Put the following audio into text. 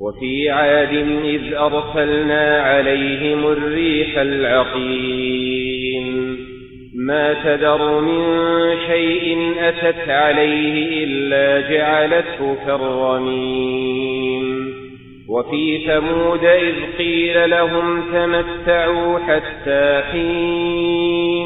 وفي عاد إذ أرسلنا عليهم الريح العقيم. ما تذر من شيء أتت عليه إلا جعلته كالرميم. وفي ثمود إذ قيل لهم تمتعوا حتى حين